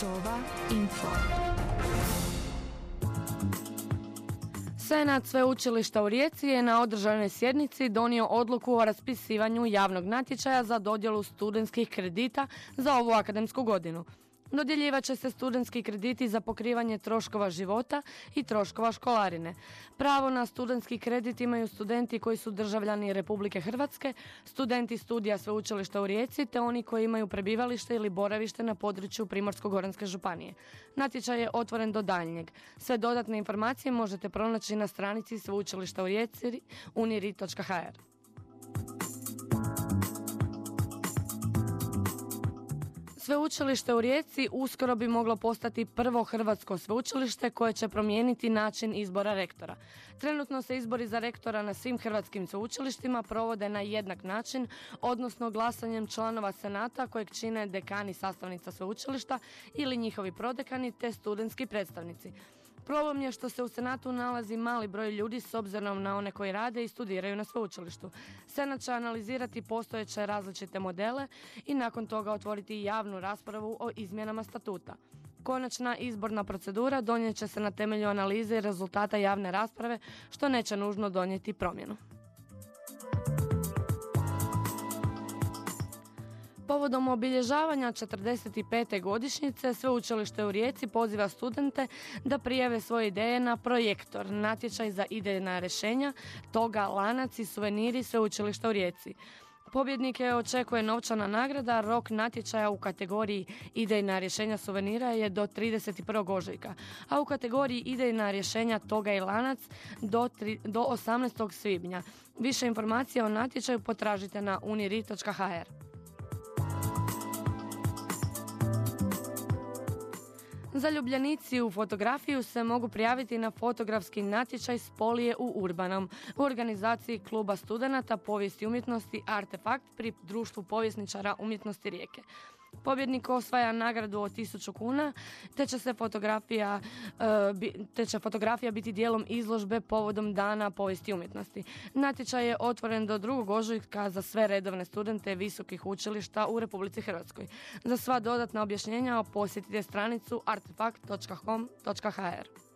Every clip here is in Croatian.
Sova Info. Senat Sveučilišta u Rijeci je na održanoj sjednici donio odluku o raspisivanju javnog natječaja za dodjelu studentskih kredita za ovu akademsku godinu. Dodjeljivat će se studentski krediti za pokrivanje troškova života i troškova školarine. Pravo na studentski kredit imaju studenti koji su državljani Republike Hrvatske, studenti studija sveučilišta u Rijeci te oni koji imaju prebivalište ili boravište na području Primorsko-goranske županije. Natječaj je otvoren do daljnjeg. Sve dodatne informacije možete pronaći na stranici sveučilišta u Rijeci uniri.hr. Sveučilište u Rijeci uskoro bi moglo postati prvo hrvatsko sveučilište koje će promijeniti način izbora rektora. Trenutno se izbori za rektora na svim hrvatskim sveučilištima provode na jednak način, odnosno glasanjem članova senata kojeg čine dekani sastavnica sveučilišta ili njihovi prodekani te studentski predstavnici. Problem je što se u Senatu nalazi mali broj ljudi s obzirom na one koji rade i studiraju na sveučilištu. Senat će analizirati postojeće različite modele i nakon toga otvoriti javnu raspravu o izmjenama statuta. Konačna izborna procedura donijet će se na temelju analize i rezultata javne rasprave, što neće nužno donijeti promjenu. Povodom obilježavanja 45. godišnjice Sveučilište u Rijeci poziva studente da prijave svoje ideje na projektor, natječaj za idejna rješenja, toga lanac i suveniri Sveučilišta u Rijeci. Pobjednike očekuje novčana nagrada, rok natječaja u kategoriji idejna rješenja suvenira je do 31. ožujka, a u kategoriji idejna rješenja toga i lanac do, do 18. svibnja. Više informacija o natječaju potražite na uniri.hr. Zaljubljenici u fotografiju se mogu prijaviti na fotografski natječaj Spolije u Urbanom u organizaciji Kluba studenata povijesti umjetnosti Artefakt pri Društvu povjesničara umjetnosti Rijeke. Pobjednik osvaja nagradu od 1000 kuna, te će se fotografija, e, te će fotografija biti dijelom izložbe povodom dana povijesti umjetnosti. Natječaj je otvoren do drugog ožujka za sve redovne studente visokih učilišta u Republici Hrvatskoj. Za sva dodatna objašnjenja posjetite stranicu artefakt.com.hr.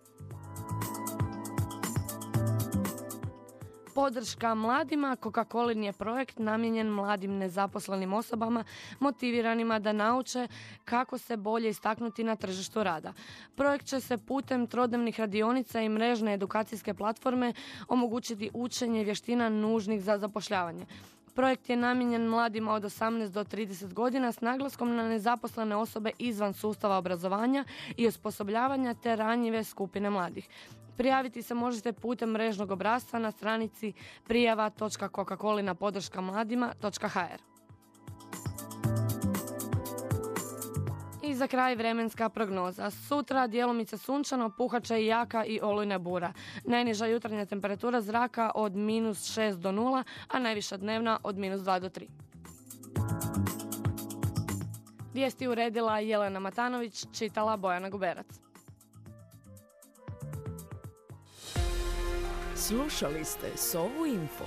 Podrška mladima Coca-Colin je projekt namijenjen mladim nezaposlenim osobama motiviranima da nauče kako se bolje istaknuti na tržištu rada. Projekt će se putem trodnevnih radionica i mrežne edukacijske platforme omogućiti učenje vještina nužnih za zapošljavanje. Projekt je namijenjen mladima od 18 do 30 godina s naglaskom na nezaposlene osobe izvan sustava obrazovanja i osposobljavanja te ranjive skupine mladih. Prijaviti se možete putem mrežnog obrasca na stranici prijava.coca-colina mladima.hr. Za kraj vremenska prognoza. Sutra djelomice sunčano, puhaće i jaka i olujna bura. Najniža jutarnja temperatura zraka od minus 6 do 0, a najviša dnevna od minus 2 do 3. Vijesti uredila Jelena Matanović, čitala Bojana Guberac. Slušali ste Sovu Info.